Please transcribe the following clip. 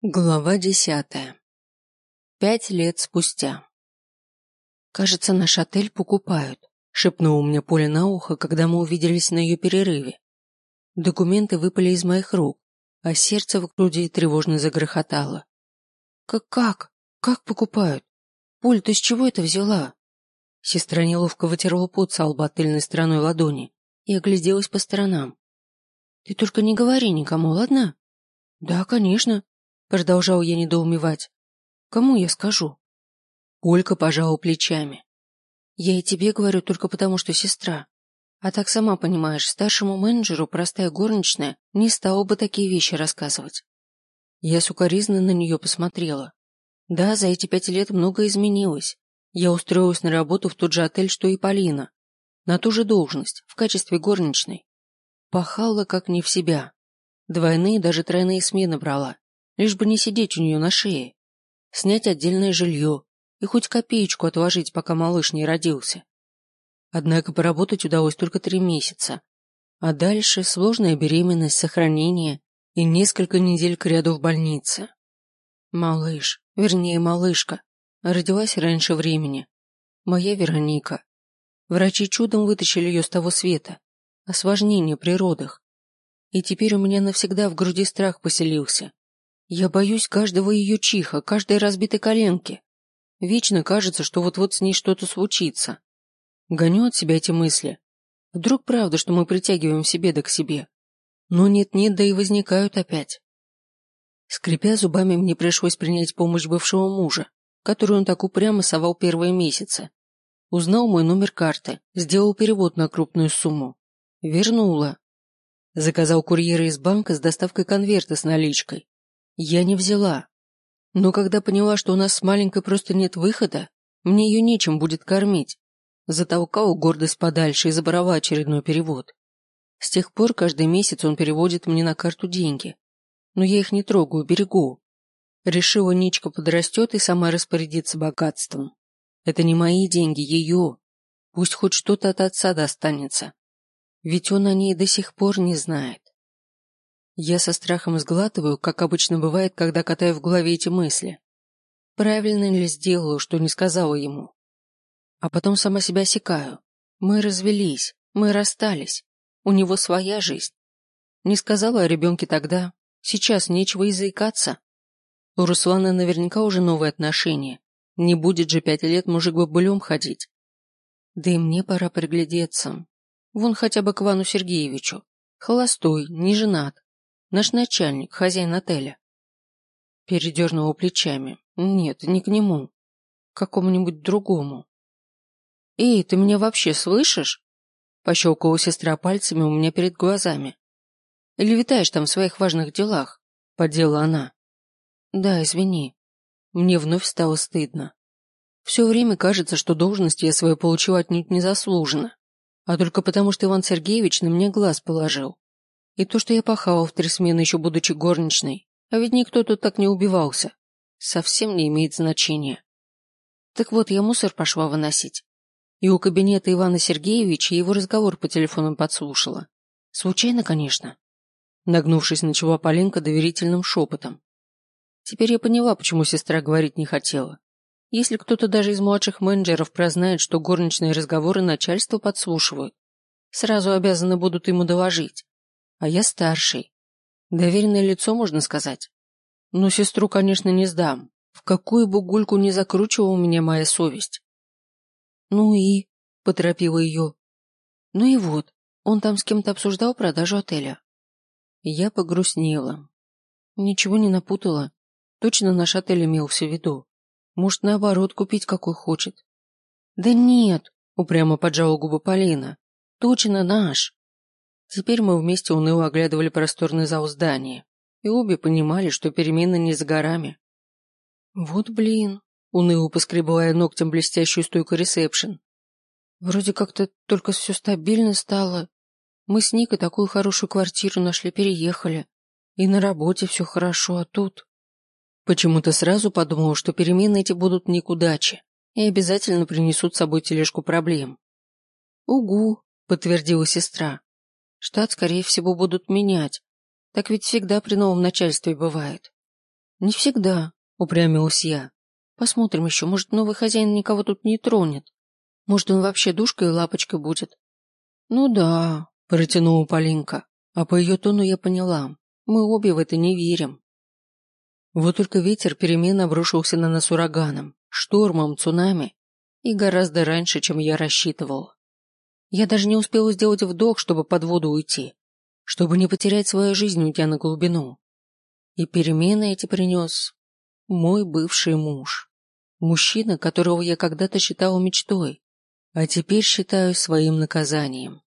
Глава десятая. Пять лет спустя. «Кажется, наш отель покупают», – шепнула мне Поля на ухо, когда мы увиделись на ее перерыве. Документы выпали из моих рук, а сердце в груди тревожно загрохотало. «Как как? Как покупают? Поль, ты с чего это взяла?» Сестра неловко вытерла пот со тыльной стороной ладони и огляделась по сторонам. «Ты только не говори никому, ладно?» «Да, конечно», Продолжал я недоумевать. Кому я скажу? Олька пожала плечами. Я и тебе говорю только потому, что сестра. А так сама понимаешь, старшему менеджеру простая горничная не стала бы такие вещи рассказывать. Я сукоризно на нее посмотрела. Да, за эти пять лет многое изменилось. Я устроилась на работу в тот же отель, что и Полина. На ту же должность, в качестве горничной. Пахала как не в себя. Двойные, даже тройные смены брала лишь бы не сидеть у нее на шее, снять отдельное жилье и хоть копеечку отложить, пока малыш не родился. Однако поработать удалось только три месяца, а дальше сложная беременность, сохранение и несколько недель к ряду в больнице. Малыш, вернее малышка, родилась раньше времени. Моя Вероника. Врачи чудом вытащили ее с того света. Осложнение при родах. И теперь у меня навсегда в груди страх поселился. Я боюсь каждого ее чиха, каждой разбитой коленки. Вечно кажется, что вот-вот с ней что-то случится. Гоню от себя эти мысли. Вдруг правда, что мы притягиваем себе да к себе. Но нет-нет, да и возникают опять. Скрипя зубами, мне пришлось принять помощь бывшего мужа, которую он так упрямо совал первые месяцы. Узнал мой номер карты, сделал перевод на крупную сумму. Вернула. Заказал курьера из банка с доставкой конверта с наличкой. Я не взяла. Но когда поняла, что у нас с маленькой просто нет выхода, мне ее нечем будет кормить, затолкала гордость подальше и забрала очередной перевод. С тех пор каждый месяц он переводит мне на карту деньги. Но я их не трогаю, берегу. Решила, Ничка подрастет и сама распорядится богатством. Это не мои деньги, ее. Пусть хоть что-то от отца достанется. Ведь он о ней до сих пор не знает. Я со страхом сглатываю, как обычно бывает, когда катаю в голове эти мысли. Правильно ли сделаю, что не сказала ему? А потом сама себя осекаю. Мы развелись, мы расстались. У него своя жизнь. Не сказала о ребенке тогда. Сейчас нечего и заикаться. У Руслана наверняка уже новые отношения. Не будет же пять лет мужик бобылем ходить. Да и мне пора приглядеться. Вон хотя бы к Ивану Сергеевичу. Холостой, не женат. Наш начальник, хозяин отеля. Передернула плечами. Нет, не к нему. К какому-нибудь другому. «Эй, ты меня вообще слышишь?» Пощелкала сестра пальцами у меня перед глазами. «Или витаешь там в своих важных делах?» Подела она. «Да, извини. Мне вновь стало стыдно. Все время кажется, что должность я свою получила отнюдь незаслуженно, а только потому, что Иван Сергеевич на меня глаз положил. И то, что я пахала в три смены, еще будучи горничной, а ведь никто тут так не убивался, совсем не имеет значения. Так вот, я мусор пошла выносить. И у кабинета Ивана Сергеевича его разговор по телефону подслушала. Случайно, конечно. Нагнувшись, начала Полинка доверительным шепотом. Теперь я поняла, почему сестра говорить не хотела. Если кто-то даже из младших менеджеров прознает, что горничные разговоры начальство подслушивают, сразу обязаны будут ему доложить а я старший. Доверенное лицо, можно сказать. Но сестру, конечно, не сдам. В какую бы гульку не закручивала меня моя совесть. Ну и, поторопила ее. Ну и вот, он там с кем-то обсуждал продажу отеля. Я погрустнела. Ничего не напутала. Точно наш отель имел в виду. Может, наоборот, купить какой хочет. Да нет, упрямо поджала губы Полина. Точно наш. Теперь мы вместе уныло оглядывали просторный зал здания и обе понимали, что перемены не за горами. «Вот блин», — уныло поскребала я ногтем блестящую стойку ресепшн. «Вроде как-то только все стабильно стало. Мы с Никой такую хорошую квартиру нашли, переехали. И на работе все хорошо, а тут...» Почему-то сразу подумала, что перемены эти будут не к удаче и обязательно принесут с собой тележку проблем. «Угу», — подтвердила сестра. Штат, скорее всего, будут менять. Так ведь всегда при новом начальстве бывает. Не всегда, упрямилась я. Посмотрим еще, может, новый хозяин никого тут не тронет. Может, он вообще душкой и лапочкой будет. Ну да, протянула Полинка, а по ее тону я поняла. Мы обе в это не верим. Вот только ветер перемен обрушился на нас ураганом, штормом, цунами и гораздо раньше, чем я рассчитывал. Я даже не успела сделать вдох, чтобы под воду уйти, чтобы не потерять свою жизнь, уйдя на глубину. И перемены эти принес мой бывший муж. Мужчина, которого я когда-то считала мечтой, а теперь считаю своим наказанием.